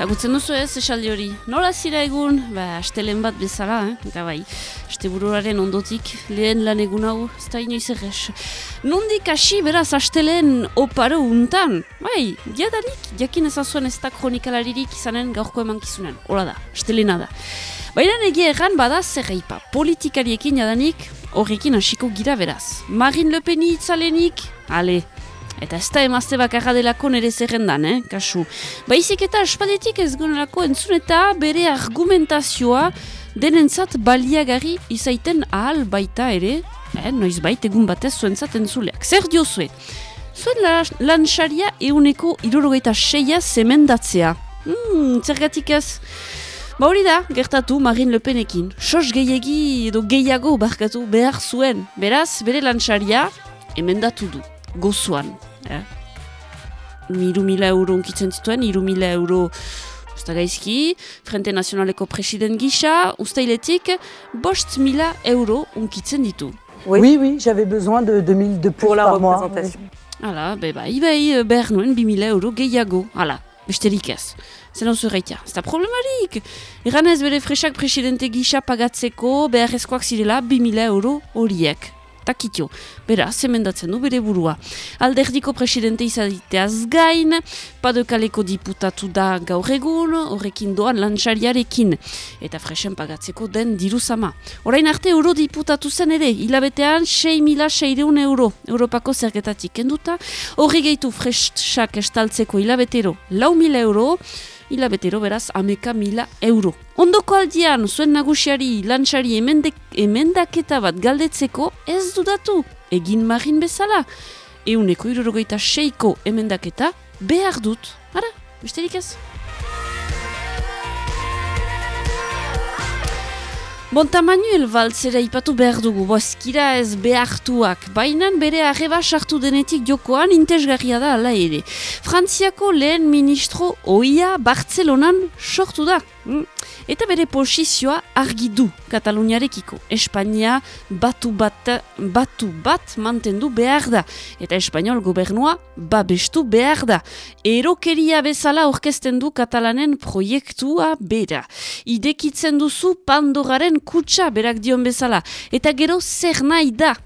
Zagutzen duzu ez, esaldi hori. Nola zira egun, ba, astelen bat bezala, eh? eta bai, aste ondotik, lehen lan egun hau, ez da inoiz errez. Nondik hasi beraz astelen oparo untan, bai, diadanik, jakin ezazuen ez da kronikalaririk izanen gaurko emankizunen, hola da, astelena da. Baina egia erran bada zerreipa, politikariekin jadanik horrekin hasiko gira beraz. Marin Le Peni itzalenik, ale, Eta ez da emazte bakarra delako nire zerrendan, eh, kasu. Baizik eta espadetik ez gonelako entzun eta bere argumentazioa denentzat baliagarri izaiten ahal baita ere, eh, noiz baita egun batez zuentzat entzuleak. Zer dio zuen? Zuen lanxaria euneko irurogeita seia zemendatzea. Hmm, zergatik ez? Ba hori da, gertatu Marine Le Penekin. Sos gehiagi edo gehiago barkatu behar zuen. Beraz, bere lanxaria emendatu du. Gozuan. Eh? Miru mila euro unkitzen zituen, iru mila euro usta gaizki, Frente Nazionaleko president gisa, usta iletik, bost mila euro unkitzen ditu. Oui, oui, oui j'avais besoin de 2000 de plus Pour la par représentation. Hala, be bai, bai, behar nuen, bi mila euro gehiago. Hala, besterik ez. Ez da problemarik. Ez bere fresak presidente gisa pagatzeko, behar ezkoak zirela, bi mila euro horiek takitio. Bera, zemendatzen du bere burua. Alderdiko presidente izaditeaz gain, padokaleko diputatu da gaur egun, horrekin doan lantxariarekin, eta fresen pagatzeko den diru. Horain arte euro diputatu zen ere, hilabetean 6.600 euro, Europako zergetatik kenduta, horri gehitu fresak estaltzeko hilabetero, lau mila euro, hilabetero beraz ameka mila euro. Ondoko aldian, zuen nagusiari, lantxari emendaketa bat galdetzeko ez dudatu, egin marin bezala. Euneko irurogeita seiko emendaketa behar dut. Ara, besterik ez? Bonta Manuel Valtzera ipatu behar dugu, bozkira ez behartuak, bainan bere arreba sartu denetik jokoan intezgarria da ala ere. Frantziako lehen ministro oia Bartzelonan sortu da. Mm. Eta bere posizioa argi du Kataluniarekiko. Espainia batu bat, batu bat mantendu behar da. Eta Espainiol gobernua babestu behar da. Erokeria bezala orkesten du Katalanen proiektua bera. Idekitzen duzu Pandoraren kutsa berak dion bezala. Eta gero zer nahi da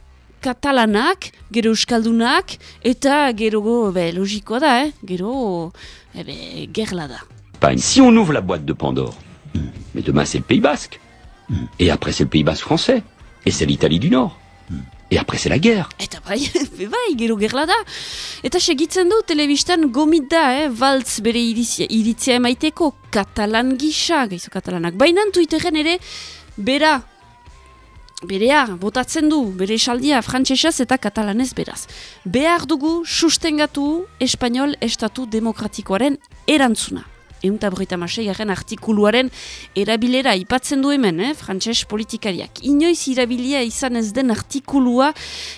katalanak, gero euskaldunak, eta gero, be, logikoa da, eh? gero, ebe, gerla da. Si on ouvre la boîte de Pandore, mais demain c'est le Pays Basque, et après c'est le Pays Basque français, et c'est l'Italie du Nord. Et après c'est la guerre. Eta bai, bai, gero gerla da. Eta segitzen du telebistan gomit da, eh, valtz bere iritzia, iritzia emaiteko katalan gisa, gaizo katalanak. Baina Twitteren ere, bera, berea, botatzen du, bere esaldia frantsesez eta katalanez beraz. Behar dugu sustengatu espanol estatu demokratikoaren erantzuna eunta borita garen artikuluaren erabilera ipatzen du hemen, eh, frantses politikariak. Inoiz irabilia izan ez den artikulua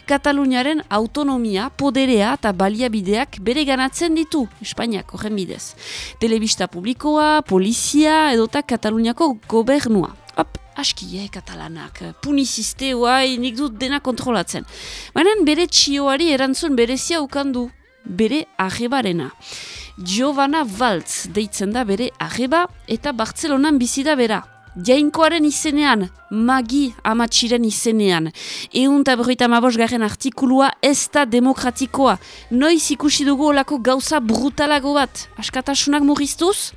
Kataluniaren autonomia, poderea eta baliabideak bere ganatzen ditu, Espainiak horren bidez. Telebista publikoa, polizia edota Kataluniako gobernua. Hop, aski, eh, katalanak, puniziste, oai, nik dut dena kontrolatzen. Baina bere txioari erantzun berezia ukandu, bere ajebarena. Giovanna Valtz deitzen da bere arreba eta Bartzelonan bizi da bera. Jainkoaren izenean, magi amatxiren izenean. Egun eta berroita garen artikulua ez da demokratikoa. Noiz ikusi dugu olako gauza brutalago bat. Askatasunak murriztuz?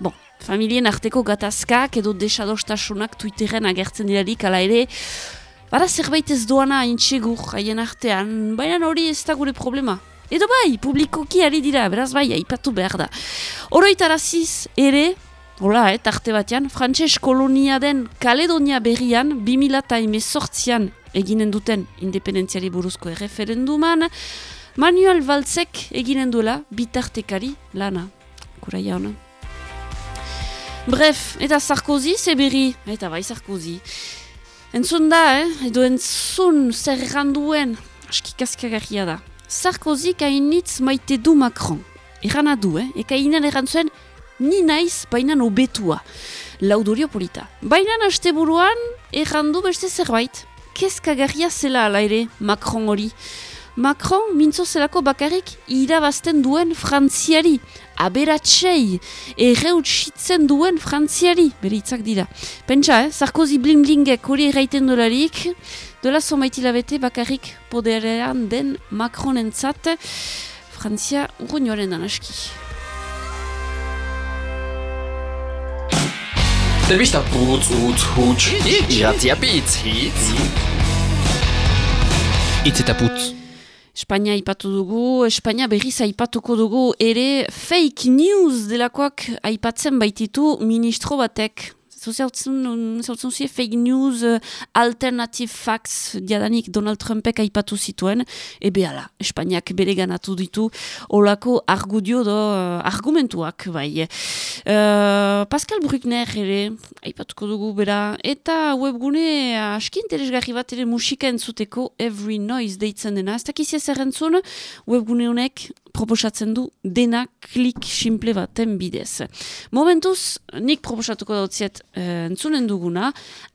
Bon, familien arteko gatazkak edo desadostasunak Twitteren agertzen dirarik ala ere. Bara zerbait ez doana intxegur haien artean, baina hori ez da gure problema. Edo bai, publikoki ari dira, beraz bai, aipatu behar da. Oroitaraziz ere, hola, eh, tarte batean, frantses kolonia den Kaledonia berrian, 2008an eginen duten independentziari buruzko erreferenduman, Manuel Valtzek eginen duela bitartekari lana. Kuraia hona. Bref, eta Sarkozy, zeberri, eta bai Sarkozy. Entzun da, eh? edo entzun zer randuen, askikaskagarria da. Sarkozy hainitz maite du Macron. Erana du, eh? Eka inen erantzuen, ni naiz bainan obetua. Laudorio polita. Bainan haste buruan, errandu beste zerbait. Kezkagarria zela ala ere, Macron hori. Macron mintzo zelako bakarrik irabazten duen frantziari, aberatsei, erreutsitzen duen frantziari, bere hitzak dira. Pentsa, eh? Sarkozy bling-blingek hori erraiten dolarik, dola somaitila bete bakarrik poderean den Macronentzat, frantzia urruñoaren anaski. Telebista putz, utz, huts, iratzia pitz, hitz. Itz eta putz. Espainia aipatu dugu, Espainia berriz aipatuko dugu, ere fake news delakoak aipatzen baititu ministro batek. Zautzen zi fake news, uh, alternative facts, diadanik Donald Trumpek aipatu zituen, ebe ala, Espainiak bere ganatu ditu, olako argudio do, uh, argumentuak, bai. Uh, Pascal Bruckner ere, aipatuko dugu bera, eta webgune aski interesgarri bat ere musika entzuteko Every Noise deitzen dena. Ez zer entzun, webgune honek proposatzen du dena klik simple baten bidez. Momentuz, nik proposatuko dautziet uh, entzunen duguna,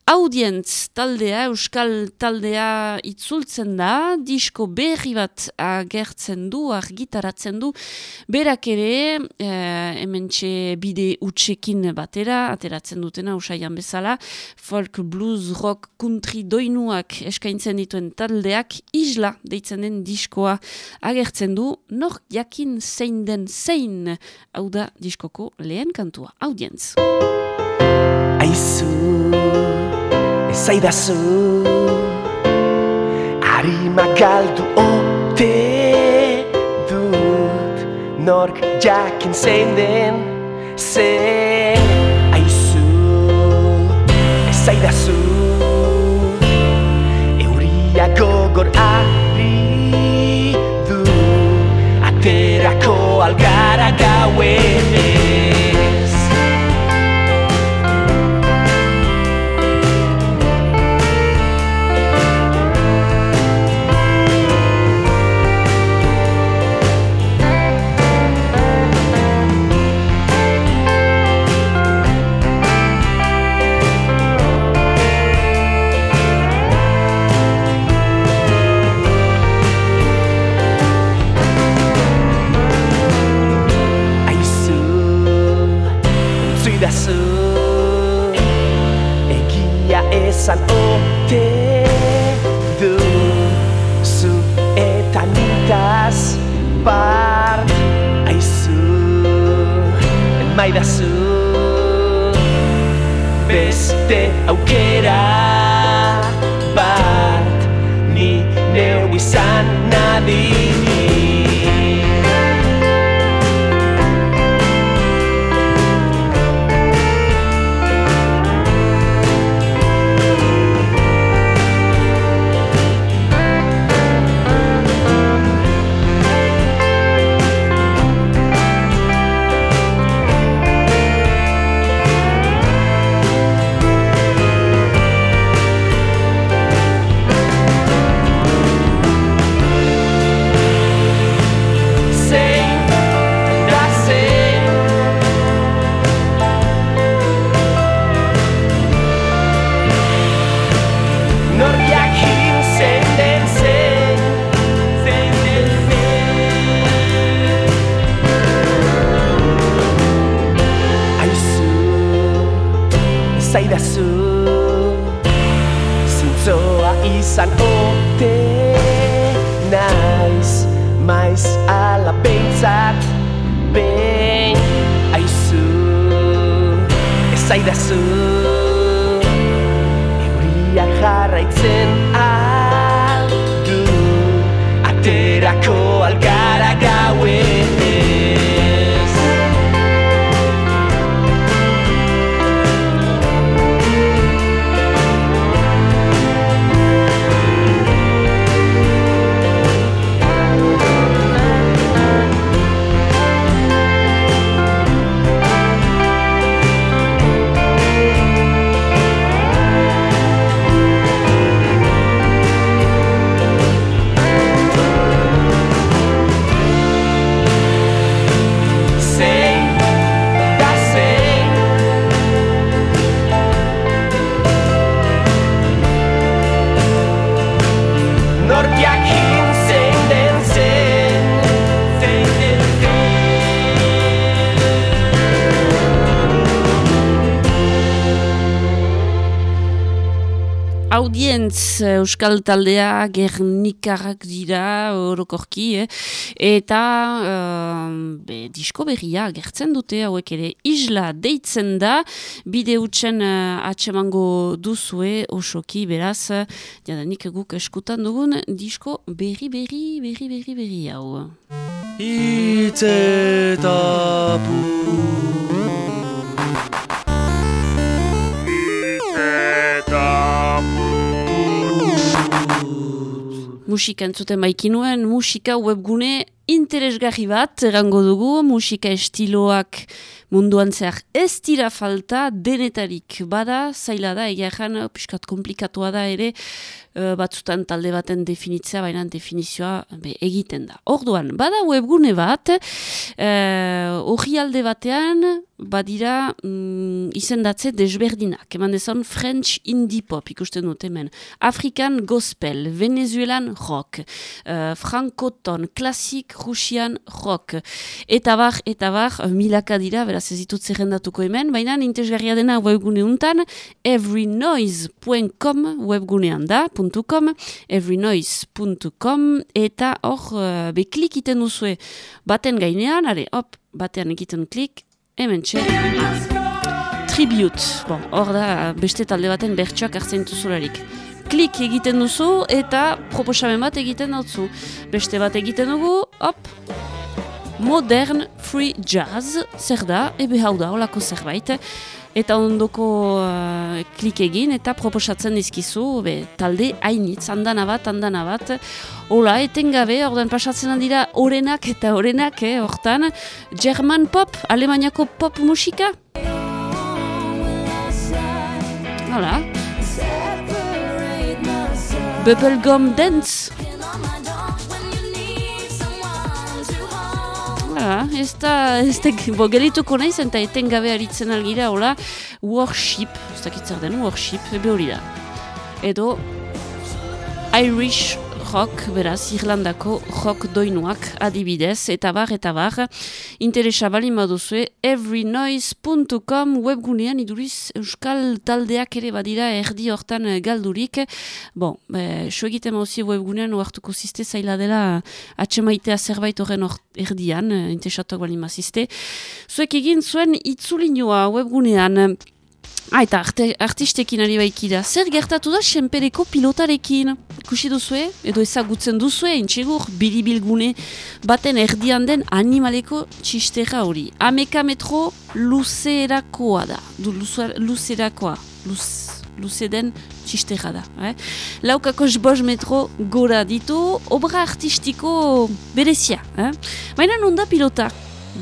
audientz taldea, euskal taldea itzultzen da, disko berri bat agertzen du, argitaratzen du, berak ere, eh, hemen bide utxekin batera, ateratzen dutena, usaian bezala, folk, blues, rock, country doinuak eskaintzen dituen taldeak, isla deitzen den diskoa agertzen du, nor jakin zein den zein, hau da diskoko lehen kantua, audientz. Aizu zaidazu Arima galdu ote dut Nork jakin zein den zen Aizu Ez zaidazu Euria gogor ari du Aterako algara gauen maidazu. Beste aukera bat ni neu izan nadini Audientz Euskal Taldea Gernikarrak dira orokorki, eh? eta uh, be, disko berria gertzen dute hauek ere isla deitzen da, bide utxen uh, atsemango duzue osoki beraz, jadanik guk eskutan dugun disko berri berri berri berri berri hau. Itzetapu musika entzuten baikinuen, musika webgune interesgarri bat, errango dugu, musika estiloak munduan zehar ez dira falta, denetarik bada, zaila da, egia jan, piskat komplikatua da ere, uh, batzutan talde baten definitzea, baina definizioa be, egiten da. Orduan, bada webgune bat, hori uh, alde batean, badira mm, izendatze desberdinak. Eman dezon French indie pop ikusten dut hemen. African gospel, Venezuelan rock, uh, frankoton, klasik, rusian rock. Eta bar, eta bar, milaka dira, beraz ez ditut zerrendatuko hemen, baina nintesgarria dena webgune untan, everynoise.com webgunean da, .com, everynoise.com, eta hor, uh, beklik iten duzue baten gainean, are, hop, batean egiten klik, hemen txe. Tribute, bon, hor da, beste talde baten bertsuak hartzen duzularik. Klik egiten duzu eta proposamen bat egiten dutzu. Beste bat egiten dugu, hop, modern free jazz, zer da, ebe hau da, holako zerbait eta ondoko uh, klik egin eta proposatzen dizkizu be, talde hainitz, andana bat, andana bat. Ola, etengabe, ordan pasatzen dira orenak eta orenak, eh, hortan. German pop, alemaniako pop musika. Hala. Bubblegum dance. Hala, ez da, ez da, bo, gelituko nahiz, eta etengabe aritzen algira, hola, worship, ez da den, worship, ebe hori da. Edo, Irish rock, beraz, Irlandako rock doinuak adibidez, eta bar, eta bar, interesa bali maduzue, everynoise.com webgunean iduriz Euskal taldeak ere badira erdi hortan galdurik. Bon, be, so egiten mauzi webgunean oartuko ziste zaila dela atxemaitea zerbait horren erdian, interesatuak bali mazizte. Zuek egin zuen itzulinua webgunean, Ah, eta arte, artistekin ari baikida. Zer gertatu da senpereko pilotarekin? Kusi duzue? Edo ezagutzen duzue? Intxegur, biribilgune baten erdian den animaleko txistera hori. Ameka metro luzerakoa da. Du, luzerakoa. Luz, luze den txistera da. Eh? Laukako zboz metro gora ditu, obra artistiko berezia. Eh? Baina non da pilota?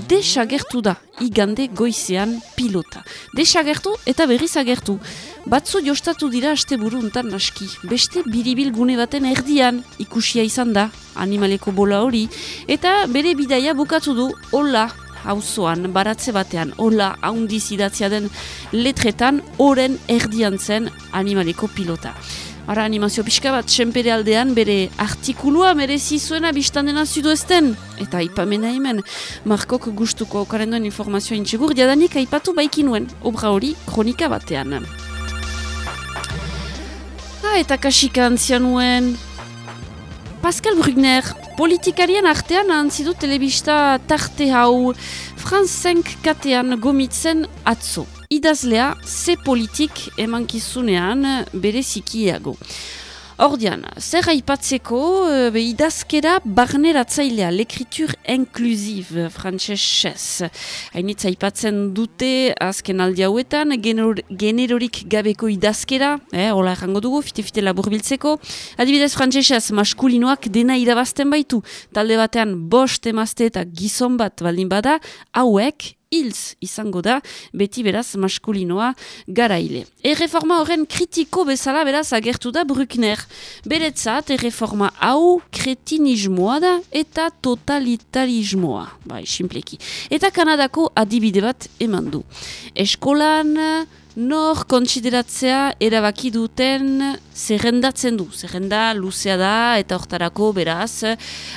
Desagertu da, igande goizean pilota. Desagertu eta berriz agertu. Batzu jostatu dira aste buruntan naski. Beste biribil gune baten erdian ikusia izan da, animaleko bola hori, eta bere bidaia bukatu du, hola, hauzoan, baratze batean, hola, haundiz idatzia den letretan, oren erdian zen animaleko pilota. Ara animazio pixka bat, senpere aldean bere artikulua merezi zuena biztan zudu ezten. Eta aipamena hemen, Markok gustuko okaren duen informazioa intxegur, diadanik aipatu baikinuen, obra hori kronika batean. Ha, eta kasika antzianuen, Pascal Brugner, politikarien artean antzidu telebista tarte hau, Franz 5 katean gomitzen atzo idazlea ze politik emankizunean bere zikiago. Ordian, zer aipatzeko uh, idazkera barneratzailea, l'ekritur inklusiv frantzesez. Hainitz aipatzen dute azken aldi hauetan, genero, generorik gabeko idazkera, eh, hola errango dugu, fite-fite labur biltzeko. Adibidez frantzesez, maskulinoak dena irabazten baitu, talde batean bost emazte eta gizon bat baldin bada, hauek hilz izango da, beti beraz maskulinoa garaile. Erreforma horren kritiko bezala beraz agertu da Bruckner. Beretzat, erreforma hau kretinismoa da eta totalitarismoa. Bai, simpleki. Eta Kanadako adibide bat eman du. Eskolan nor kontsideratzea erabaki duten zerrendatzen du. Zerrenda luzea da eta hortarako beraz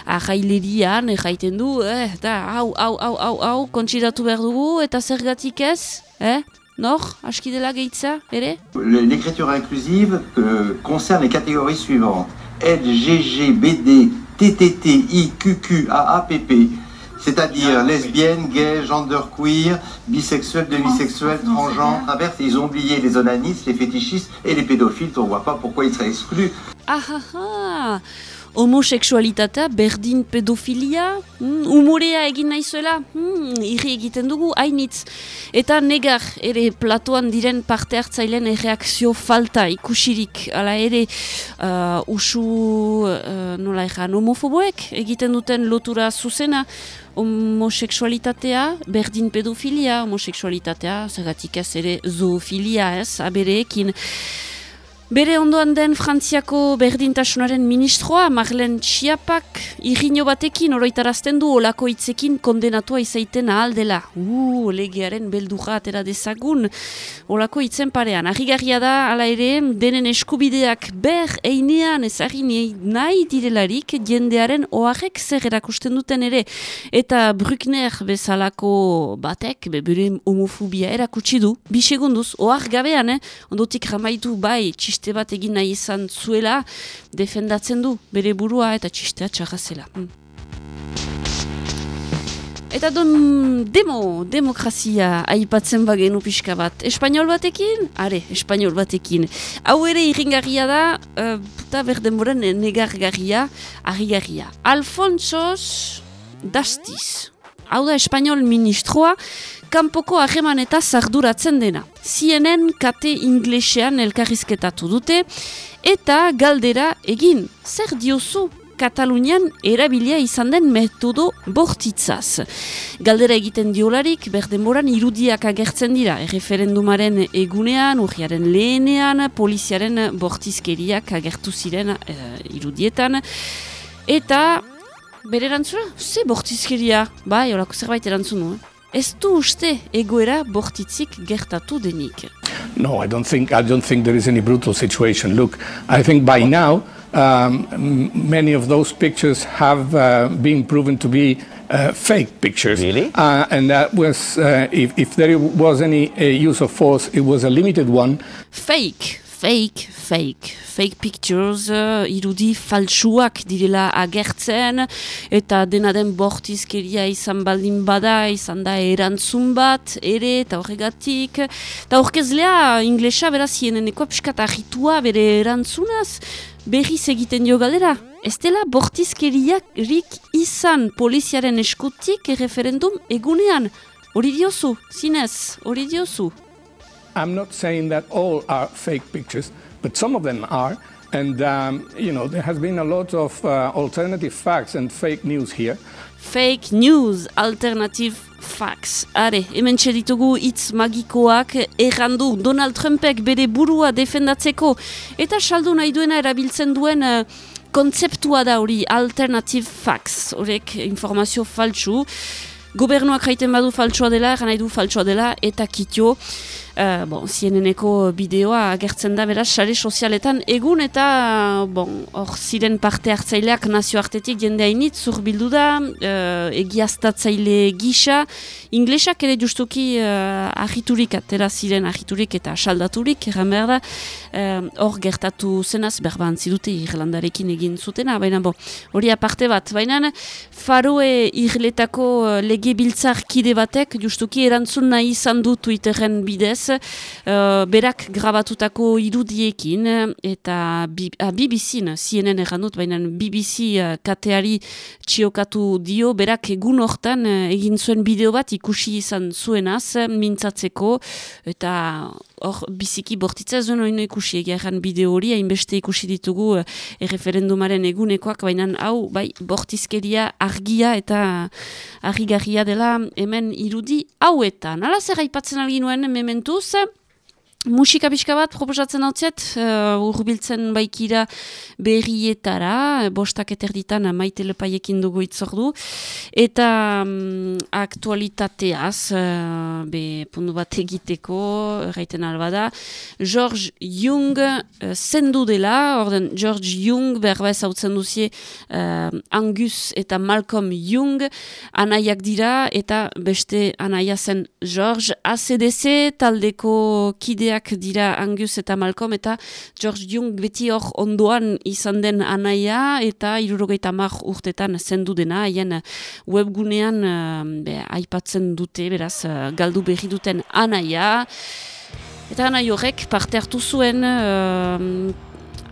ahailerian erraiten du, eh, da, hau, hau, hau, hau, hau, kontsideratu behar dugu eta zergatik ez, eh? nor, aski dela gehitza, ere? L'écriture inclusive euh, concerne les catégories suivantes. L, G, G, B, D, T, T, T, I, Q, Q, A, A, P, P. C'est-à-dire lesbienne, gay, genderqueer, bisexuel, demisexuel, transgenre, inverse. Ils ont oublié les onanistes, les fétichistes et les pédophiles. On voit pas pourquoi ils seraient exclus. Ah ah ah Homosexualitatea, berdin pedofilia, mm, umorea egin naizuela, mm, irri egiten dugu, hainitz. Eta negar, ere platoan diren parte hartzailen erreakzio falta ikusirik, ala ere uh, usu, uh, nola egan, homofoboek egiten duten lotura zuzena, homosexualitatea, berdin pedofilia, homosexualitatea, zergatik ez ere zoofilia ez, abereekin. Bere ondoan den Frantziako berdintasunaren ministroa, Marlen Txiapak, irriño batekin oroitarazten du olako hitzekin kondenatua izaiten ahal dela. Uh, legearen beldurra atera dezagun, olako hitzen parean. Arrigarria da, ala ere, denen eskubideak ber einean ezagri nahi direlarik jendearen oarek zer erakusten duten ere. Eta Bruckner bezalako batek, bere homofobia erakutsi du, bisegunduz, oar gabean, eh? ondotik ramaitu bai, txiste bat egin nahi izan zuela, defendatzen du bere burua eta txistea txarrazela. Mm. Eta don demo, demokrazia aipatzen bagenu pixka bat. Espainol batekin? Are, espainol batekin. Hau ere irringarria da, uh, puta berdenboren negargarria, arrigarria. Alfonsos Dastiz. Hau da espainol ministroa, kanpoko hageman eta zarduratzen dena. CNN kate inglesean elkarrizketatu dute, eta galdera egin, zer diozu Katalunian erabilia izan den metodo bortitzaz. Galdera egiten diolarik, berdenboran irudiak agertzen dira, erreferendumaren egunean, urriaren lehenean, poliziaren bortizkeriak agertu ziren e, irudietan, eta bere erantzuna, ze bortizkeria, bai, horako zerbait erantzunu, eh? Ez du uste egoera bortitzik gertatu denik. No, I don't think I don't think there is any brutal situation. Look, I think by now um, many of those pictures have uh, been proven to be uh, fake pictures. Really? Uh, and that was, uh, if, if there was any uh, use of force, it was a limited one. Fake, fake, fake, fake pictures, uh, irudi falsuak direla agertzen, eta dena den bortizkeria izan baldin bada, izan da erantzun bat, ere, eta horregatik. Eta horkezlea, inglesa beraz hieneneko piskat ahitua bere erantzunaz, berriz egiten dio galdera. Ez dela bortizkeriak izan poliziaren eskutik referendum egunean. Hori diozu, zinez, hori diozu. I'm not saying that all are fake pictures, but some of them are. And, um, you know, there has been a lot of uh, alternative facts and fake news here. Fake news, alternative facts. Are, hemen ditugu hitz magikoak errandu Donald Trumpek bere burua defendatzeko eta saldu nahi duena erabiltzen duen uh, kontzeptua da hori alternative facts. Horek informazio faltsu. Gobernuak jaiten badu faltsua dela, eran nahi du faltsua dela, eta kitio. Uh, bon, zieneneko bideoa agertzen da beraz sare sozialetan egun eta bon, hor ziren parte hartzaileak nazioartetik jende hainit zurbildu da uh, egiaztatzaile gisa. Inglesak ere justuki uh, ahiturik atera ziren ahiturik eta saldaturik eran behar da. Hor gertatu zenaz berban zidute Irlandarekin egin zutena baina bo, hori aparte bat. Baina faroe irletako lege biltzar kide batek justuki erantzun nahi izan du Twitteren bidez uh, berak grabatutako irudiekin eta bi, a, BBC-n, CNN errandut, baina BBC uh, kateari txiokatu dio, berak egun hortan uh, egin zuen bideo bat ikusi izan zuenaz, mintzatzeko, eta hor biziki bortitza zuen hori ikusi egeran bideo hori, hainbeste ikusi ditugu uh, erreferendumaren egunekoak, baina hau, bai, bortizkeria argia eta argigarria dela hemen irudi hauetan. Hala zer haipatzen alginuen mementu, Musika pixka bat proposatzen hau zet, uh, urbiltzen baikira berrietara, bostak eterditan maite lepaiekin dugu itzordu, eta um, aktualitateaz, uh, be pundu bat egiteko, erraiten albada, George Jung uh, dela, orden George Jung, berba ez hau duzie, uh, Angus eta Malcolm Jung, anaiak dira, eta beste anaia zen George, ACDC taldeko kideak dira Angus eta Malcolm eta George Jung beti hor ondoan izan den anaia eta irurogeita mar urtetan zendu dena. Haien webgunean uh, be, aipatzen dute beraz uh, galdu berri duten anaia. Eta anai horrek parte hartu zuen uh,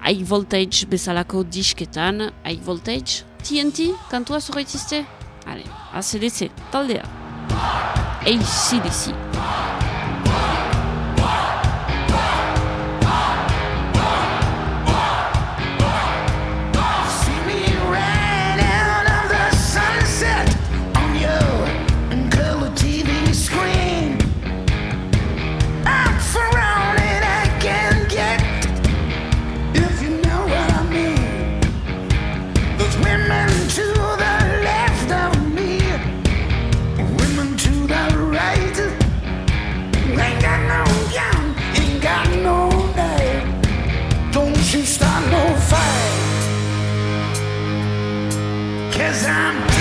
high voltage bezalako disketan. High voltage TNT kantua zoraitzizte? Ale, ACDC, taldea. ACDC cause I'm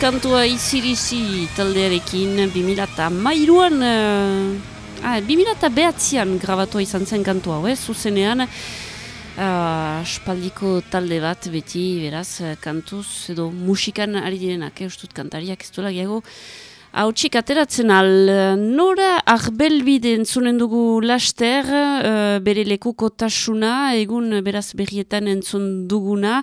kantua izirizi taldearekin 2000 mairuan uh, ah, 2000 behatzean grabatua izan zen kantua, eh, zuzenean uh, espaldiko talde bat beti beraz kantuz edo musikan ari direnak, eh, ustut kantariak ez duela gehiago Hautsik ateratzen al, nora arbelbide entzunen dugu laster, uh, bere lekukotasuna, egun beraz berrietan entzun duguna,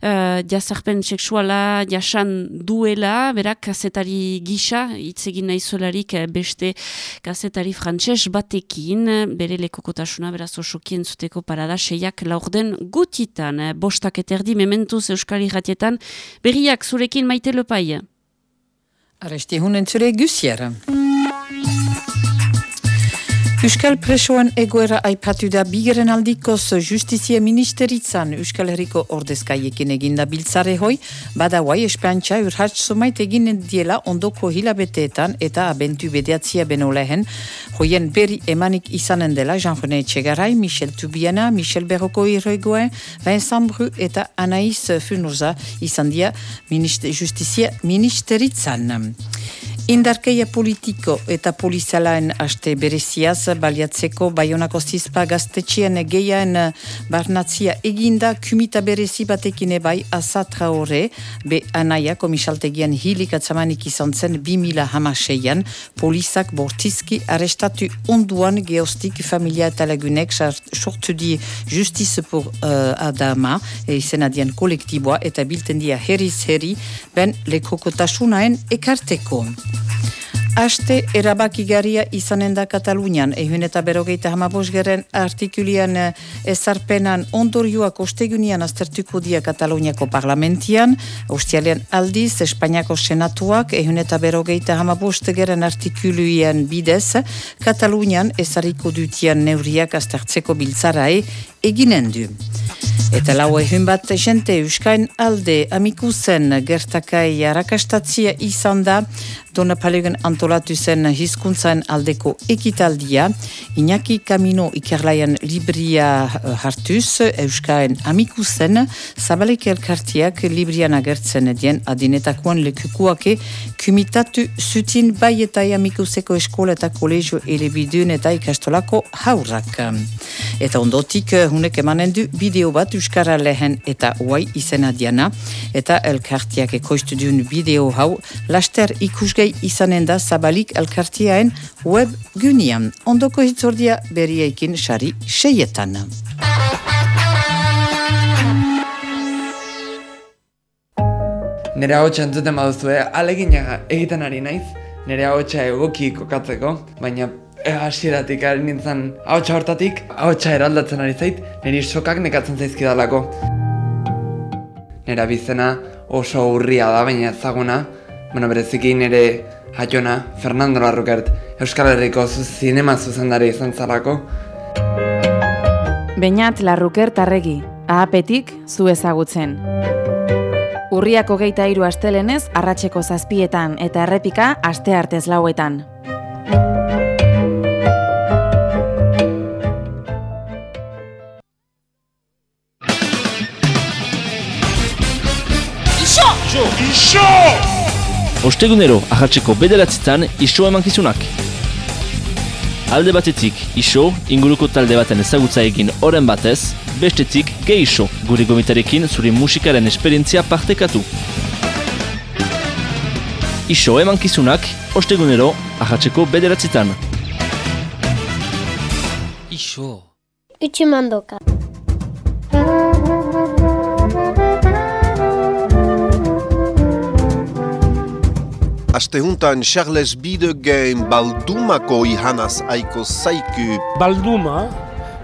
uh, jazarpen seksuala jasan duela, berak kazetari gisa, itzegin nahi zolarik beste kazetari frantses batekin, bere lekukotasuna, beraz osokien zuteko parada, seiak laurden gutitan, bostak eterdi mementuz euskal irratietan, berriak zurekin maite lopai. Arresti hunen zure gusjere. Euskal presoan egoera aipatu da bigeren aldikoz justizia ministeritzan. Euskal Herriko ordezkaiekin eginda biltzare hoi, bada guai espeantxa urhatz somait eginen diela ondoko hilabeteetan eta abentu bedeatzia beno lehen, hoien beri emanik izanen dela Jean-René Txegarai, Michel Tubiana, Michel Berroko Irregoen, Vincent Bru eta Anaïs Funoza izan dia minister, justizia ministeritzan. Indarkeia politiko eta polizalaen aste bereziaz baliatzeko baionako zizpa gaztetxean geiaen barnatzia eginda kumita berezi batekin ebai azatra horre, be anaia komisaltegian hilik atzamanik izan zen 2000 hamaseian, polizak bortizki arestatu onduan geostik familia eta lagunek sortu di justice por uh, adama, e izena dian kolektiboa eta bilten dia herriz herri, ben lekokotasunaen ekarteko. Aste erabakigaria izanen da Katalunian, ehun eta berogeita hamabosgeren artikulian eh, ezarpenan ondorioak ostegunian aztertuko dia Kataluniako parlamentian, ustialean aldiz, Espainiako senatuak, ehun eta berogeita hamabosgeren artikuluian bidez, Katalunian ezariko dutian neuriak aztertzeko biltzarae eginen du. Eta lau ehun bat jente Euskain alde amikuzen gertakai arakastatzia izan da Dona Palegen antolatu zen hizkuntzaen aldeko ekitaldia Iñaki Kamino ikerlaian libria uh, hartuz Euskain amikuzen zabalek elkartiak librian agertzen edien adinetakoan lekukuake kumitatu zutin bai eta amikuseko eskola eta kolegio elebidun eta ikastolako haurrak. Eta ondotik hunek emanen du bideo bat Euskara lehen eta uai izena diana, eta elkartiak ekoiztu duen bideo hau, laster ikusgei izanen da zabalik elkartiaen web gynian. Ondoko hitzordia berriekin sari seietan. Nere hau txantzuten baduzu, eh? alegina egiten ari naiz, nere hau egoki kokatzeko, baina hasieratik ari nintzen haotxa hortatik, haotxa eraldatzen ari zait, niri sokak nekatzen zaizkidalako. Nera bizena oso urria da, baina ezaguna, bueno, bereziki nire haiona, Fernando Larrukert, Euskal Herriko zinema zuzendari izan zarako. Beinat Larrukert arregi, ahapetik zu ezagutzen. Urriako geita iru astelenez, arratseko zazpietan eta errepika aste artez lauetan. Iso! Ostegunero, ahatzeko bederatzitan, iso emankizunak. Alde batetik, iso, inguruko talde baten ezagutza egin oren batez, bestetik, ge iso, gure gomitarekin zure musikaren esperientzia partekatu. Iso emankizunak, ostegunero, ahatzeko bederatzitan. Iso. Utsumandoka. Astehuntan Charles Bidegen Baldumako ihanaz aiko zaiku. Balduma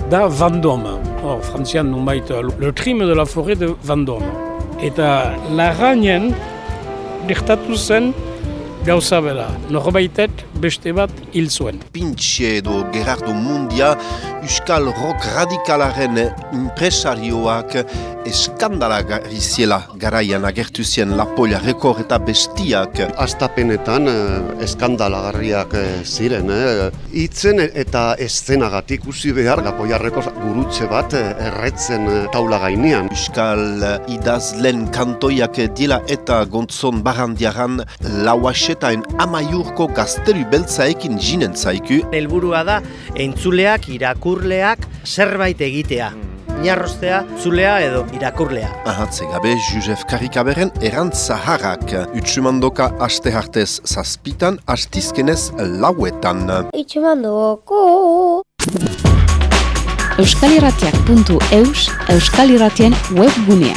da Vendôme. Or, frantzian nunbait, le crime de la forêt de Vendôme. Eta laganien diktatu zen gauza bera. Norbaitet beste bat hil zuen. Pintxe edo Gerardo Mundia, Euskal Rock Radikalaren impresarioak eskandala ziela garaian agertu zien Lapolia rekor eta bestiak. Astapenetan eh, eskandalagarriak eh, ziren. Eh. Itzen eta eszenagatik usi behar Lapolia rekor gurutze bat eh, erretzen taula gainean. Euskal idazlen kantoiak dila eta gontzon barandiaran lauaxetain amaiurko gazteru beltzaekin jinen zaiku. Helburua da entzuleak, irakurleak zerbait egitea. Niarrostea, zulea edo irakurlea. Ahatze gabe, Josef Karikaberen erant zaharrak. Utsumandoka aste hartez zazpitan, astizkenez lauetan. Utsumandoko! Euskaliratiak.eus Euskaliratien webgunea.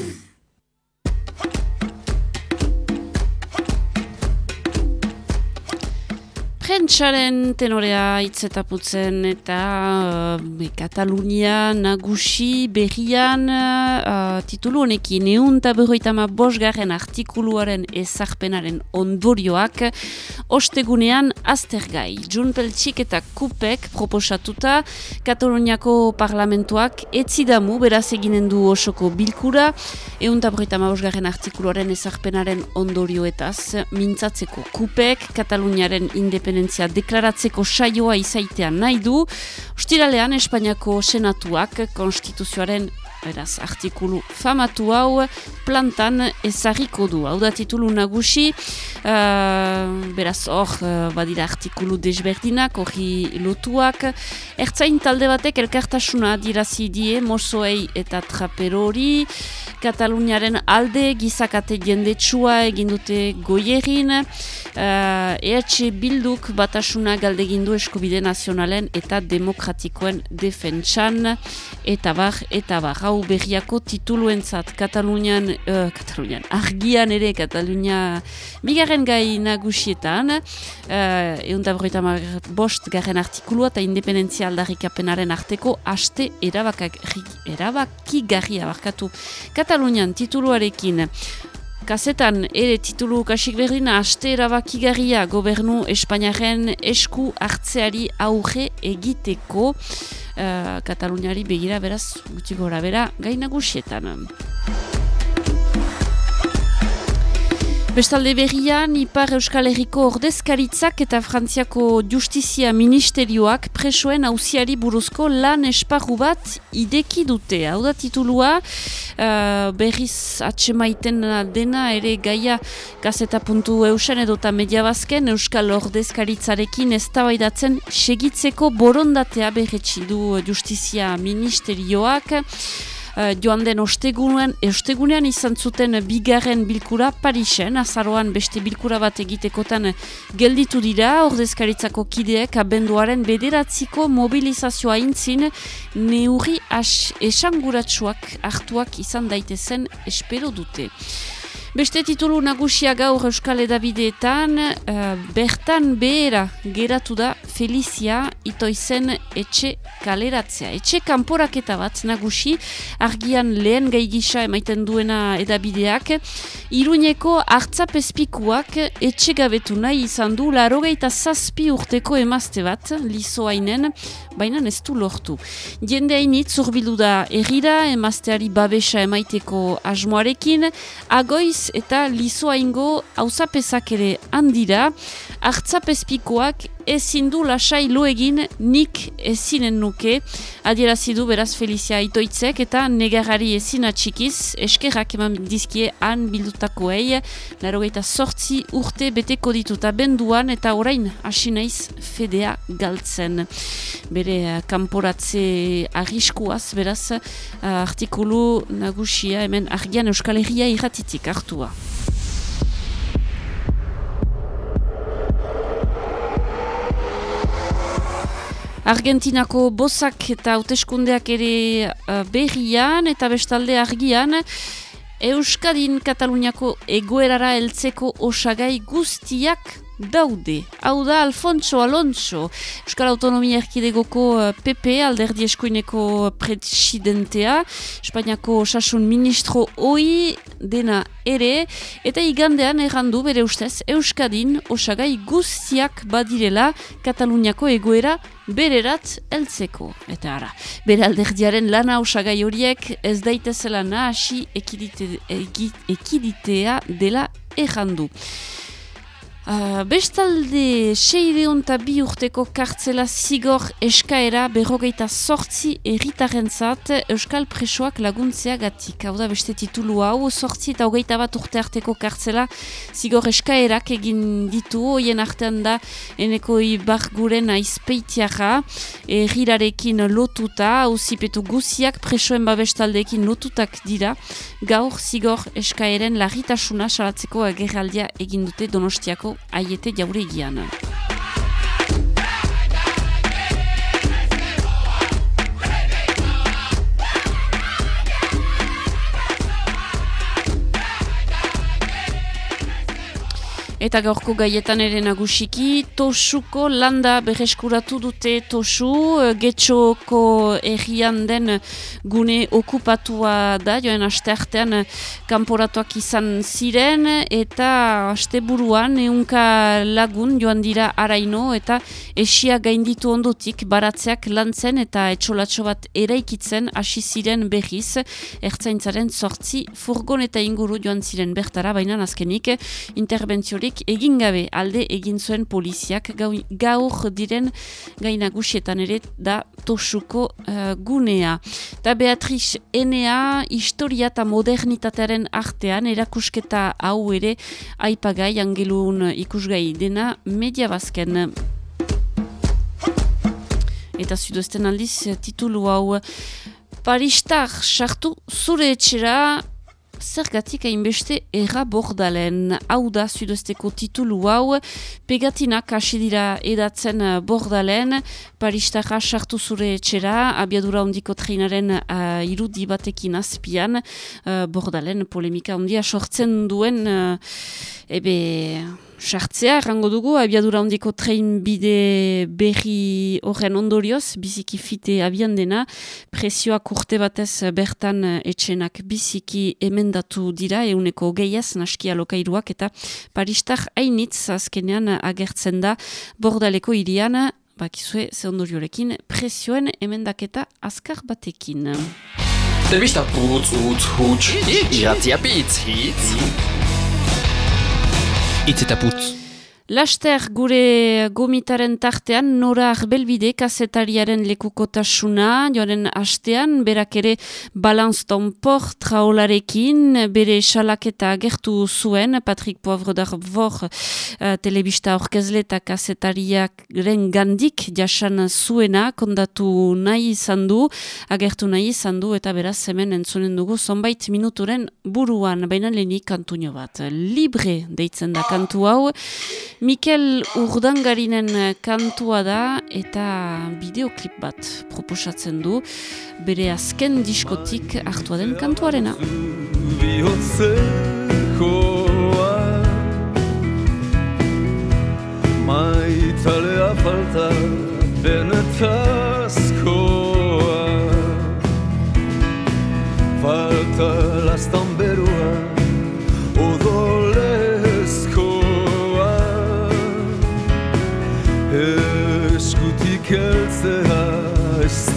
Prentsaren tenorea itzetaputzen eta uh, Katalunia nagusi berrian uh, titulu honekin eun eta berroitama bosgarren artikuluaren ezarpenaren ondorioak ostegunean aztergai. Junpeltsik eta Kupek proposatuta Kataluniako parlamentuak etzidamu beraz eginen du osoko bilkura eun eta berroitama bosgarren artikuluaren ezarpenaren ondorioetaz mintzatzeko Kupek Kataluniaren independentzia independentzia deklaratzeko saioa izaitea nahi du, ostiralean Espainiako senatuak konstituzioaren beraz, artikulu famatu hau plantan ezarriko du. Hau da titulu nagusi, uh, beraz hor, uh, badira artikulu desberdinak, hori lotuak. Ertzain talde batek elkartasuna dirazi die, mozoei eta traperori, Kataluniaren alde gizakate jendetsua egindute goierin, uh, EH Bilduk batasuna galdegindu eskubide nazionalen eta demokratikoen defentsan, eta bar, eta bar, hau berriako tituluentzat Katalunian, uh, Katalunian, argian ere Katalunia bigarren gai nagusietan, uh, egun bost garen artikulua eta independentzia aldarrikapenaren arteko haste erabakak, erabakigarria barkatu. Katalunian tituluarekin Kazetan ere titulu kasik berdina aste erabakigarria gobernu Espainiaren esku hartzeari auge egiteko Kataluniari begira beraz gutxi gora bera gainagusietan. Bestalde berrian, Ipar Euskal Herriko ordezkaritzak eta Frantziako Justizia Ministerioak presoen hauziari buruzko lan esparru bat ideki dute. Hau da titulua, uh, berriz atxemaiten dena ere gaia gazeta puntu eusen edota media bazken Euskal ordezkaritzarekin ez segitzeko borondatea berretsi du Justizia Ministerioak. Uh, joan den ostegunean, ostegunean izan zuten bigarren bilkura Parisen, azaroan beste bilkura bat egitekotan gelditu dira, ordezkaritzako kideek abenduaren bederatziko mobilizazioa intzin neurri esanguratsuak hartuak izan daitezen espero dute. Beste titulu nagusia gaur Euskal Edabideetan, uh, bertan behera geratu da Felizia itoizen etxe kaleratzea. Etxe kanporaketa bat nagusi, argian lehen gai gisa emaiten duena edabideak, iruñeko hartzapezpikuak etxe gabetu nahi izan du larogeita zazpi urteko emazte bat, liso hainen, baina ez du lortu. Jende hainit zurbildu da errira, emazteari babesa emaiteko asmoarekin, agoiz eta lizoa ingo hauzapezak ere handira, hartzapezpikoak ezin du lasai lo egin nik ezinen nuke, adierazidu beraz Felizia itoitzek eta negarari ezin atxikiz, eskerrak eman dizkie han bildutakoei, narogeita sortzi urte beteko dituta benduan eta orain hasi naiz fedea galtzen. Bere uh, kanporatze arriskuaz, beraz, uh, artikulu nagusia hemen argian Euskal Herria irratitik hartua. Argentinako bozak eta hauteskundeak ere uh, berrian eta bestalde argian Euskadin Kataluniako egoerara heltzeko osagai guztiak daude. Hau da Alfonso Alonso, Euskal Autonomia Erkidegoko PP eh, alderdi eskuineko presidentea, Espainiako osasun ministro hoi dena ere, eta igandean errandu bere ustez Euskadin osagai guztiak badirela Kataluniako egoera bererat heltzeko. Eta ara, bere alderdiaren lana osagai horiek ez daitezela nahasi ekidite, ekiditea dela errandu. Uh, bestalde, seideon eta bi urteko kartzela zigor eskaera berrogeita sortzi erritaren Euskal Presoak laguntzea gatik. Hau da beste titulu hau, sortzi eta hogeita bat urte arteko kartzela zigor eskaerak egin ditu, hoien artean da eneko ibar guren aizpeitiara errirarekin lotuta, hauzipetu guziak presoen babestaldeekin lotutak dira, gaur zigor eskaeren larritasuna salatzeko agerraldia egin dute donostiako aiete jauregian. Eta gaurko gaietan ere nagusiki, Tosuko landa berreskuratu dute Tosu, eh, Getxoko errian den gune okupatua da, joen asteartean kanporatuak izan ziren, eta asteburuan eunka lagun joan dira araino, eta esia gainditu ondotik baratzeak lantzen eta etxolatxo bat eraikitzen hasi ziren berriz, ertzaintzaren sortzi furgon eta inguru joan ziren bertara, baina azkenik interbentziorik egin gabe alde egin zuen poliziak gaur diren gainagusietan ere da tosuko uh, gunea. Da Beatriz Enea historia eta modernitatearen artean erakusketa hau ere aipagai angelun ikusgai dena media bazken. Eta zudoesten aldiz titulu hau Paristar sartu zure etxera zergatik hainbeste erra bordalen. Hau da sudosteko titulu hau, pegatinak hasi dira edatzen uh, bordalen, paristara sartu zure etxera, abiadura ondiko treinaren uh, irudi batekin azpian, uh, bordalen polemika ondia sortzen duen, ebe sartzea, errango dugu, abiadura ondiko train bide berri horren ondorioz, biziki fite abian dena, presioak urte batez bertan etxenak biziki emendatu dira, euneko gehiaz, naskia lokairuak, eta paristar hainitz azkenean agertzen da bordaleko irian, bakizue ze ondoriorekin, presioen emendaketa azkar batekin. Telebista putz, utz, huts, iratzia pitz, hitz. Itz eta putz. Laster gure gomitaren tartean nora arbelbide kasetariaren lekukotasuna, joaren hastean, berak ere balanzton por traolarekin, bere salaketa gertu zuen, Patrick Poivre d'Arvor uh, telebista orkezle eta kasetariak gandik jasan zuena, kondatu nahi izan du, agertu nahi izan du, eta beraz hemen entzunen dugu, zonbait minuturen buruan, baina lehenik kantuño bat. Libre deitzen da kantu hau, Mikel Urdangarinen kantua da eta bideoklip bat proposatzen du bere azken diskotik hartua den kantuarena. Maitalea falta benetazkoa Falta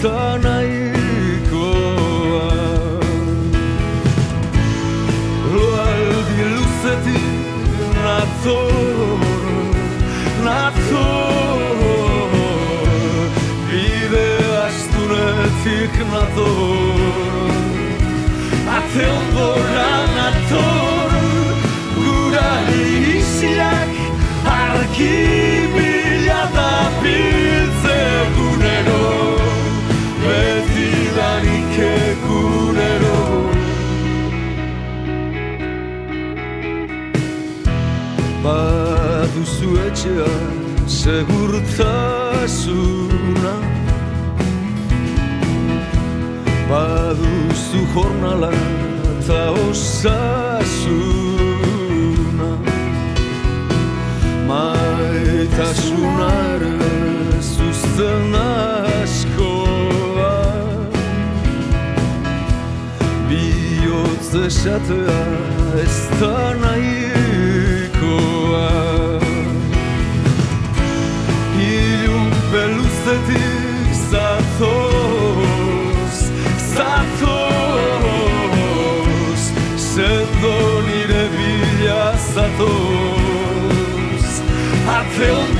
幼い子はロアルディルセティナトルナトル tik na dor A ten bora na tor Gura i siak etxea segurtasuna Baduzu jornala eta osasuna. Maitasunare zuzten askoa Biotz esatea ez da nahikoa της Αθώς, Αθώς, σε δόνειρε βίλια Αθώς, Αθέον.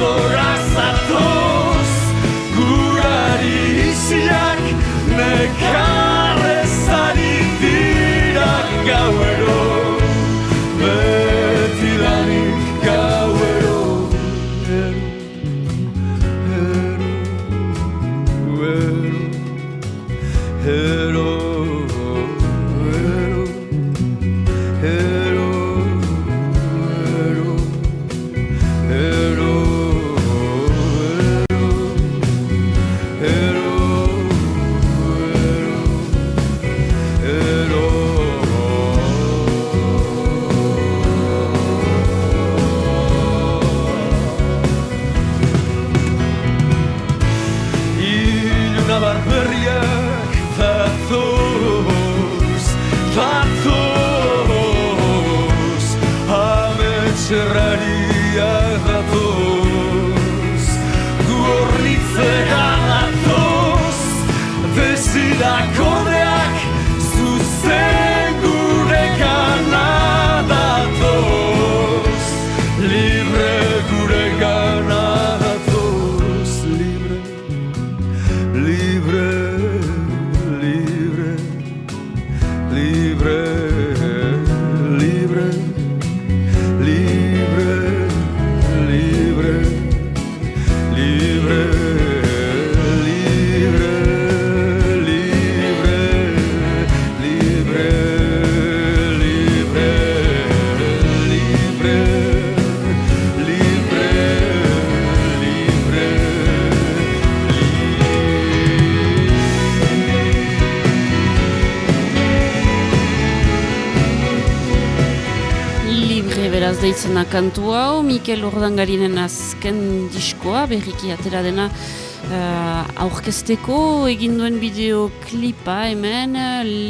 Deitzen kantu hau, Mikel Urdangarinen azken diskoa, berriki atera dena uh, aurkezteko egin duen bideoklipa hemen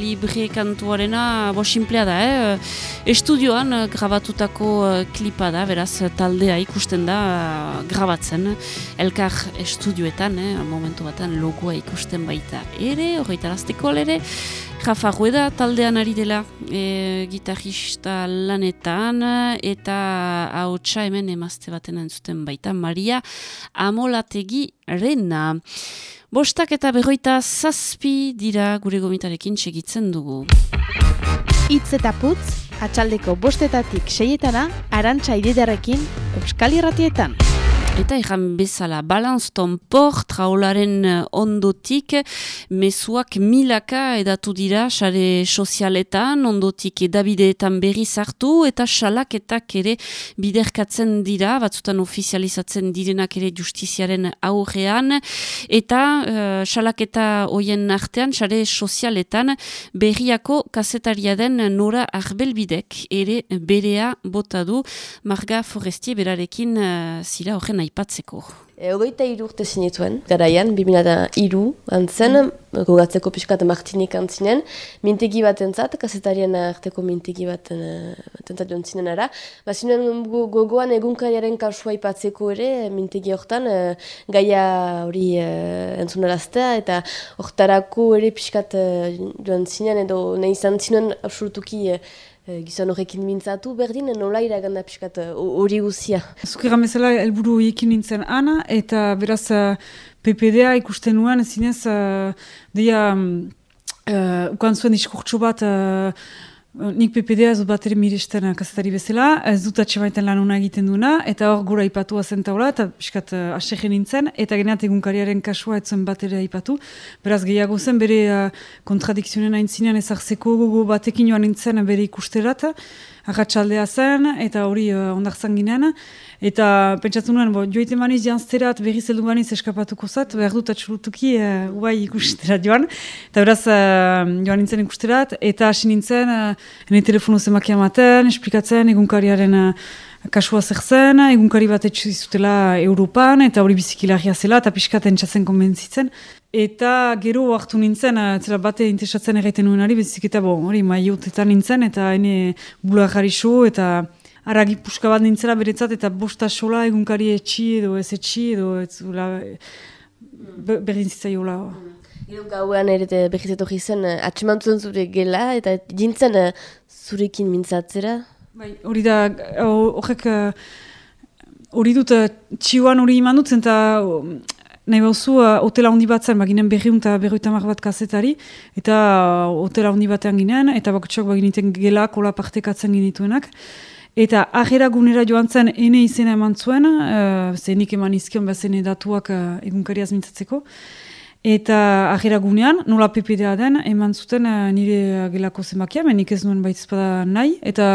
libre kantuarena bo simplea da, eh? estudioan uh, grabatutako uh, klipa da, beraz taldea ikusten da grabatzen, elkar estudioetan, eh? momentu batean logoa ikusten baita ere, horreita lasteko ere, Rafa Rueda taldean ari dela e, gitarrista lanetan eta hautsa hemen emazte baten entzuten baita Maria Amolategi Rena. Bostak eta berroita zazpi dira gure gomitarekin segitzen dugu. Itz eta putz, atxaldeko bostetatik seietana, arantxa ididarekin, Euskal Irratietan. Eta egan bezala, balanzton por traolaren eh, ondotik, mezuak milaka edatu dira, sare sozialetan, ondotik edabideetan berri zartu, eta salaketak ere biderkatzen dira, batzutan ofizializatzen direnak ere justiziaren aurrean, eta uh, salaketa hoien artean, sare sozialetan, berriako kasetaria den nora arbelbidek, ere berea bota du, marga forestie berarekin uh, zira horren aipatzeko. E, Ogoita iru urte zinituen, garaian, bimina da iru antzen, mm. gogatzeko piskat martinik antzinen, mintegi bat entzat, kasetarien arteko mintegi bat entzat joan zinen ara. Ba, zinen gogoan egunkariaren kasua ipatzeko ere, mintegi hortan, e, gaia hori e, entzunaraztea, eta hortarako ere piskat e, joan zinen, edo nahi izan zinen absolutuki Eh, gizon horrekin mintzatu, berdin nola iraganda pixkat eh, hori guzia. Zukera mesela helburu horiekin nintzen ana, eta beraz uh, PPDA ikusten nuen, zinez, uh, deia, uh, ukan zuen diskurtso bat, Nik PPD ez dut bat ere miresten kasetari bezala, ez dut atxemaiten lan hona egiten duna, eta hor gura ipatua zen taula, eta piskat uh, asegen nintzen, eta geneat egunkariaren kasua etzen bat ere ipatu. Beraz gehiago zen, bere uh, kontradikzionen hain zinean ezartzeko gogo batekin joan nintzen bere ikusterat, agatsaldea zen, eta hori uh, ondartzan ginen, eta pentsatu nuen, bo, joite maniz janzterat, berri zeldu maniz eskapatuko zat, behar dut atxurutuki, uh, uai ikusterat joan, eta beraz uh, joan nintzen ikusterat, eta hasi nintzen, uh, ene telefonu zemak amaten, esplikatzen, egunkariaren uh, kasua zer zen, egunkari bat etxuzitela Europan, eta hori bizikilaria zela, eta piskaten txatzen konbentzitzen. Eta gero hartu nintzen, eh, zera bate interesatzen egiten nuen ari, bezik eta bon, hori maiotetan nintzen, eta hene bula jarri eta aragi puska bat nintzela beretzat, eta bosta sola egunkari etxi edo ez etxi edo ez ula, berdin zitzaiola. Gero gauean ere behizetu zen, eh, atxemantzuen zure gela, eta jintzen eh, zurekin mintzatzera? Bai, hori da, horrek, hori dut, txioan hori iman dut, eta Nahi bauzu, uh, hotela handi bat zen, baginen berriun eta berroita bat kazetari, eta uh, hotela handi batean ginen, eta bakotxok baginiten gelak, kola partekatzen ginituenak. Eta ahera gunera joan zen, ene izena eman zuen, uh, zenik eman izkion bezen datuak uh, egunkariaz mintzatzeko. Eta ahera gunean, nola PPDA den, eman zuten uh, nire gelako zenbakia, menik ez nuen baitzpada nahi. Eta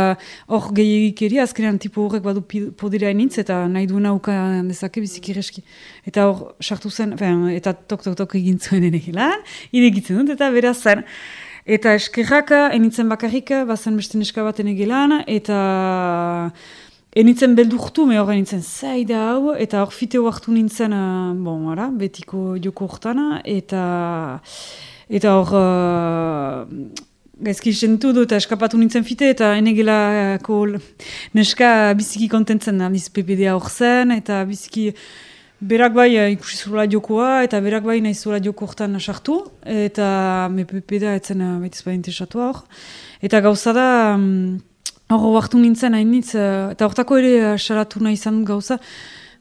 hor gehiagik eri, azkenean tipo horrek badu podera initz, eta nahi duena uka dezake bizik ireski. Eta hor, sartu zen, ben, eta tok-tok-tok egin zuen enegilan, iregitzen dut, eta beraz zen. Eta eskerrak, enitzen bakarrik, bazen beste neska bat enegilan, eta... Enitzen beldurtu, me horren nintzen zaida hau, eta hor fiteo hartu nintzen, uh, bon, ara, betiko joko hortana, eta eta hor uh, gaizki sentu du, eta eskapatu nintzen fite, eta enegelako neska biziki kontentzen biz PPDA hor zen, eta biziki berak bai uh, ikusi zula jokoa, eta berak bai nahi zula joko hortan sartu, eta me PPDA etzen uh, baitiz hor. Eta gauza da, um, Hor, hartu nintzen hainitz, uh, eta hortako ere uh, salatu nahi izan gauza,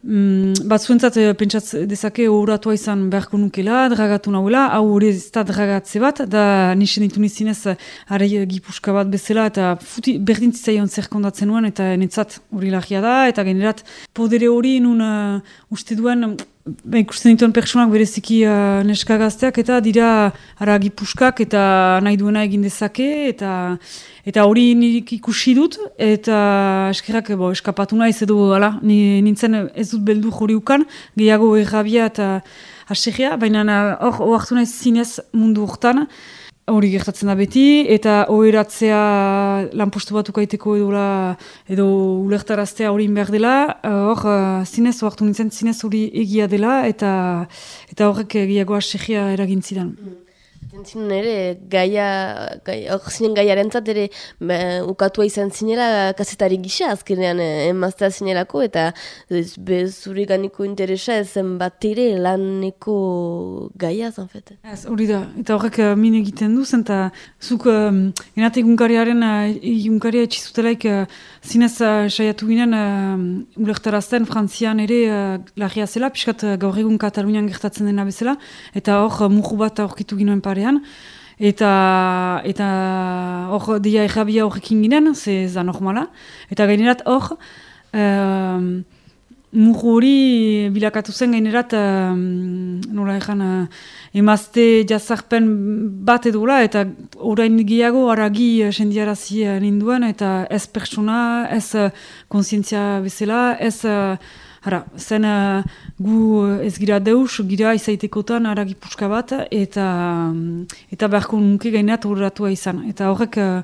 um, bat zuentzat uh, pentsatz dezake horatua izan beharko nukela, dragatu nahuela, hau hori ez da dragatze bat, da nixen ditu nizinez uh, are gipuska bat bezala, eta futi berdin zitzaion zerkondatzen nuen, eta netzat hori lagia da, eta generat podere hori nun uh, uste duen, ikusten dituen pertsonak bereziki uh, neska gazteak eta dira aragi puskak eta nahi duena egin dezake eta eta hori nirik ikusi dut eta eskerrak bo, eskapatu nahi edo ala, nintzen ez dut beldu jori ukan gehiago errabia eta asegia, baina hor hartu nahi zinez mundu hortan hori gertatzen da beti, eta oheratzea lanpostu batuk aiteko edola, edo ulertaraztea hori behar dela, eh, hor, uh, zinez, oartu nintzen, zinez hori egia dela, eta eta horrek egiagoa segia eragin zidan. Entzinen ere, gaia, gaia, zinen gaiaren ere ba, ukatua izan zinela kazetari gisa azkenean eh, emaztea zinelako eta zuri ganiko interesa ezen bat ere laneko gaia zanfete. Ez, hori da, eta horrek uh, min egiten du zen, eta zuk um, enate egunkariaren, uh, egunkaria etxizutelaik uh, zinez uh, saiatu ginen uh, ulertarazten frantzian ere uh, lagia zela, piskat uh, gaur egun Katalunian gertatzen dena bezala, eta hor uh, mugu bat aurkitu ginoen parean, eta eta hor dia errabia horrekin ginen, ze da normala, eta gainerat hor, um, Mugu hori bilakatu zen gainerat, um, nola ezan, uh, emazte jazarpen bat edula, eta orain gehiago aragi uh, sendiarazi uh, ninduen, eta ez pertsona, ez uh, konsientzia bezala, ez, uh, hara, zen uh, gu ez gira deus, gira izaitekotan aragi puska bat, eta um, eta beharko nuke gainerat horretua izan. Eta horrek, uh,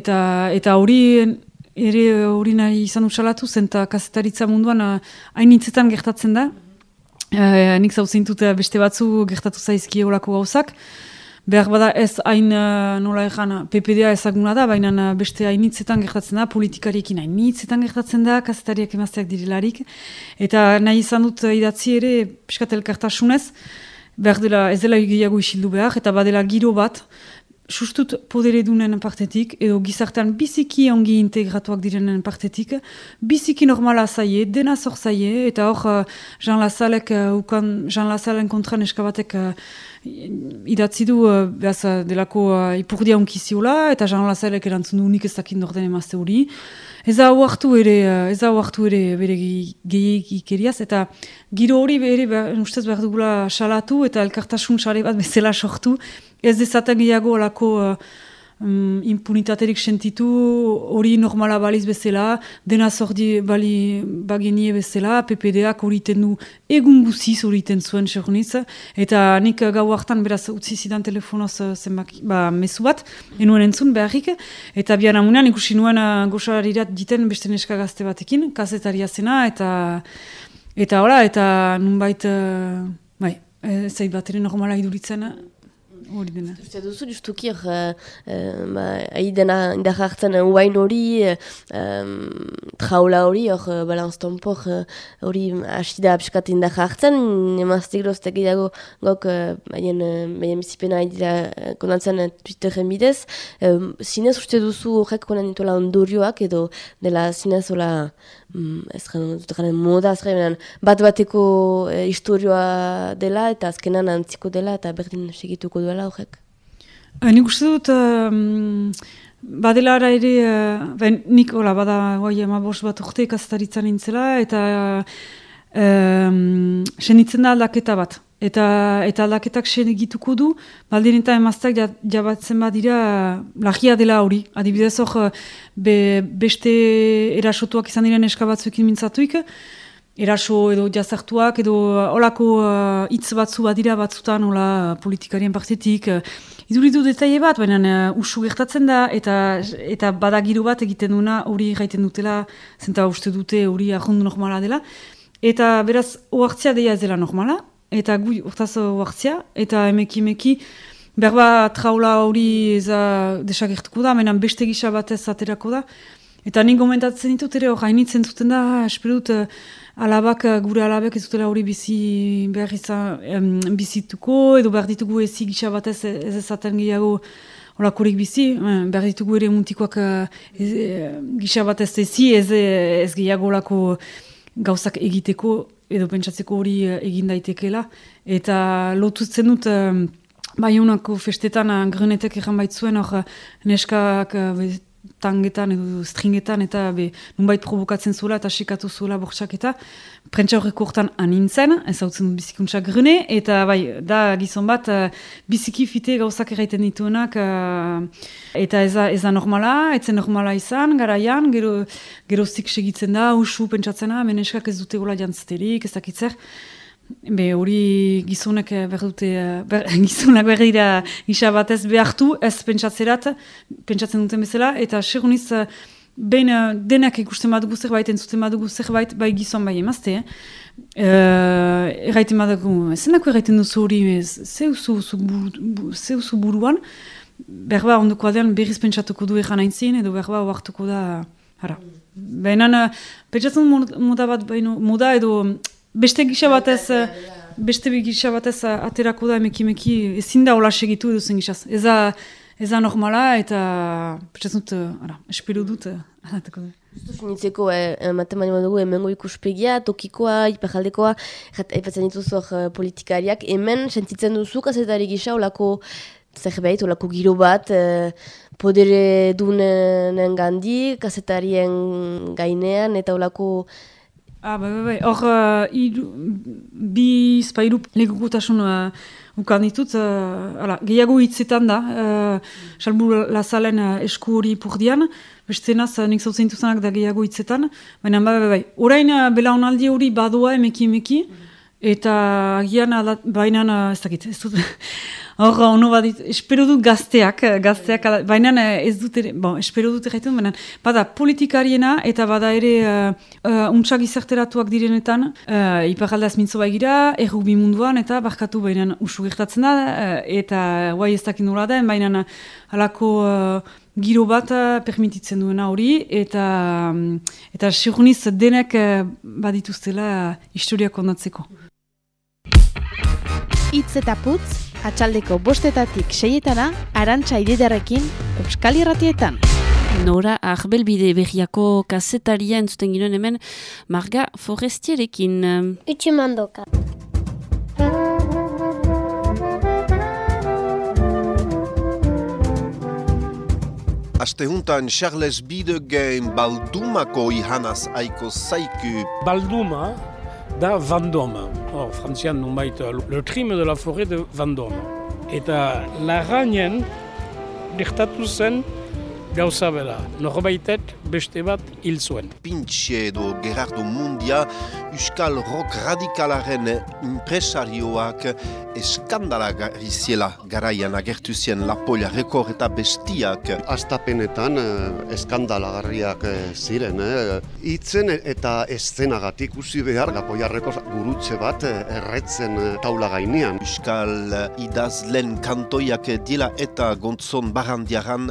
eta eta hori ere hori nahi izan usalatu zen, eta kazetaritza munduan hain hitzetan gertatzen da. E, nik zauzeintut beste batzu gertatu zaizki horako gauzak. Behar bada ez hain nola ezan PPDA ezaguna da, baina beste hain hitzetan gertatzen da, politikariekin hain hitzetan gertatzen da, kazetariak emazteak direlarik. Eta nahi izan dut idatzi ere, piskat elkartasunez, behar dela ez dela gehiago isildu behar, eta badela giro bat, sustut podere dunen partetik, edo gizartean biziki ongi integratuak direnen partetik, biziki normala zaie, dena zor zaie, eta hor uh, Jean Lazalek, uh, ukan, Jean Lazalen kontran eskabatek uh, idatzi du uh, behaz uh, delako uh, ipurdia onkiziola, eta Jean Lazalek erantzun du unik ez dakit norden emazte hori. Ez hau hartu ere, ez hau hartu ere bere gehiagik eriaz, eta giro hori bere, ustez behar dugula salatu, eta elkartasun sare bat bezala sortu, ez dezaten gehiago olako uh, um, impunitaterik sentitu, hori normala baliz bezala, dena zordi bali bagenie bezala, PPD-ak hori du egun guziz hori zuen segunitz, eta nik gau hartan beraz utzi zidan telefonoz uh, zenbak, ba, mesu bat, enuen entzun beharrik, eta bian amunean ikusi nuen uh, diten beste neska gazte batekin, kazetaria zena, eta eta hola, eta nunbait, uh, bai, zait bat ere normala iduritzen, hori dena. Uste duzu, justuki, uh, uh, ba, ahi dena indar hartzen uh, uain hori, um, traula hori, hor uh, balanz tompor hori uh, hasi da apskat indar hartzen, emazte groztek gehiago gok baien uh, bizipena ahi dira uh, konatzen uh, Twitterren bidez. Um, zinez uste duzu horrek konan dituela ondorioak edo dela zinez hola mm, ez garen moda, ez garen bat bateko e, historioa dela eta azkenan antziko dela eta berdin segituko duela horrek. Uh, nik uste dut, um, badela ara ere, uh, ben, nik hola, bada guai ama bat urte kastaritzan nintzela eta um, senitzen da aldaketa bat. Eta, eta aldaketak sen egituko du, baldin eta emaztak jabatzen badira lagia dela hori. Adibidez hor, be, beste erasotuak izan diren eskabatzuekin mintzatuik, eraso edo jazartuak edo olako uh, hitz batzu badira batzutan hola politikarien partetik. Iduridu detaile bat, baina uh, usu gertatzen da eta eta badagiru bat egiten duna hori gaiten dutela, zenta uste dute hori ahondu normala dela. Eta beraz, oartzia deia ez dela normala, eta gu urtaz huartzia, eta emeki emeki, berba traula hori eza desagertuko da, menan beste gisa batez aterako da, eta nik gomentatzen ditut ere hori hainitzen zuten da, esperut uh, alabak, uh, gure alabek ez dutela hori bizi behar izan bizituko, edo behar ditugu ezi gisa batez ez ezaten gehiago Olakorik bizi, eh, behar ditugu ere muntikoak uh, gisa batez ezi, ez, ez gehiago olako gauzak egiteko, edo pentsatzeko hori uh, egin daitekela. Eta lotutzen dut, uh, bai honako festetan uh, grenetek egan baitzuen, hor neskak tangetan edo stringetan eta be, nunbait provokatzen zuela eta sekatu zuela bortxak eta prentsa horreko horretan anintzen, ez hau dut bizikuntza grene, eta bai, da gizon bat uh, biziki fite gauzak erraiten dituenak uh, eta ez da normala, ez normala izan, garaian, gero, zik segitzen da, usu pentsatzena, meneskak ez dute gola jantzterik, ez dakitzer, Be, hori gizonek eh, behar dute, eh, ber, gizonak behar dira gisa batez behartu, ez pentsatzerat, pentsatzen duten bezala, eta seguniz, eh, behin eh, denak ikusten badugu zerbait, entzuten badugu zerbait, bai gizon bai emazte, eh? Uh, erraiten badugu, zenako erraiten duzu hori, ez- ze uzu zu buruan, berba ondoko adean berriz pentsatuko du egan aintzin, edo berba oartuko da, ara. Baina, pentsatzen mod- moda bat, baino, moda edo beste gisa batez, eh, beste gisa batez uh, aterako da emeki-meki, ezin da hola segitu edo zen gisaz. Ez da, ez da normala eta dut, uh, ara, espero dut, alatako da. Finitzeko, eh, ematen bali dugu hemengo ikuspegia, tokikoa, iparaldekoa, jat- aipatzen dituzu hor eh, politikariak, hemen sentitzen duzu kazetari gisa olako zerbait, olako giro bat, eh, podere dunen gandi, kazetarien gainean, eta olako... Ah, bai, bai, bai. Hor, uh, iru, bi spairu legukutasun uh, ukan ditut, uh, ala, gehiago hitzetan da, uh, salbu lazalen uh, esku hori purdian, bestenaz uh, nik zautzen da gehiago hitzetan, baina bai, bai, bai. Orain uh, belaunaldi hori badoa emeki emeki, eta agian baina uh, ez dakit, ez dut, hor, ono badit, espero dut gazteak, eh, gazteak, baina eh, ez dut ere, bon, espero dut erraitun, baina bada politikariena eta bada ere uh, uh, untsa gizarteratuak direnetan, uh, iparaldaz mintzo baigira, errugbi munduan eta barkatu baina usu gertatzen da, eh, eta guai ez dakin nola da, baina halako uh, giro bat uh, permititzen duena hori, eta mm, eta seguniz denek uh, badituztela historiak ondatzeko. Itz eta putz, atxaldeko bostetatik seietana, arantxa ididarekin, Euskal Irratietan. Nora Arbelbide berriako kazetaria entzuten ginoen hemen Marga Forestierekin. Utsumandoka. Aste juntan Charles Bidegen baldumako ihanaz aiko zaiku. Balduma da Vendôme. Hor, frantzian nunbait, le crime de la forêt de Vendôme. Eta larrainen gertatu zen gauza bera. Norbaitet beste bat hil zuen. Pintxe edo Gerardo Mundia Euskal Rock Radikalaren impresarioak eskandalagarri ziela garaian agertu zien Lapolia Rekor eta bestiak. Astapenetan eh, eskandalagarriak eh, ziren, eh? Itzen eta eszenagatik usi behar gapoiarreko gurutze bat eh, erretzen taula gainean. Euskal idazlen kantoiak dila eta gontzon barandiaran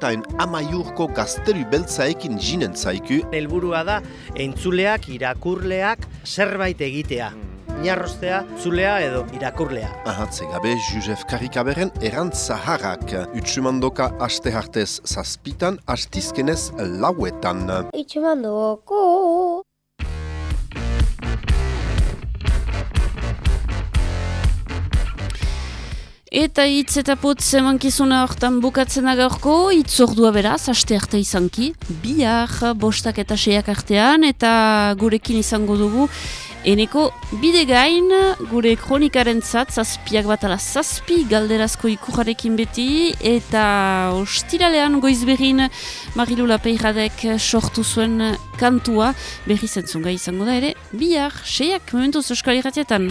lauaxetain amaiurko gaztelu beltzaekin jinen zaiku. Helburua da entzuleak, irakurleak zerbait egitea. Inarrostea, zulea edo irakurlea. Ahatze gabe Josef Karikaberen erantzaharrak. Utsumandoka aste hartez zazpitan, astizkenez lauetan. Utsumandoko. Eta hitz eta putz emankizuna hortan bukatzen da gaurko, hitz ordua beraz, aste arte izanki, bihar, bostak eta seiak artean, eta gurekin izango dugu, eneko bide gain, gure kronikaren zat, zazpiak bat ala zazpi, galderazko ikurrarekin beti, eta ostiralean goizberin Marilu Lapeiradek sortu zuen kantua, berri zentzunga izango da ere, bihar, seiak, momentuz Euskal Irratietan.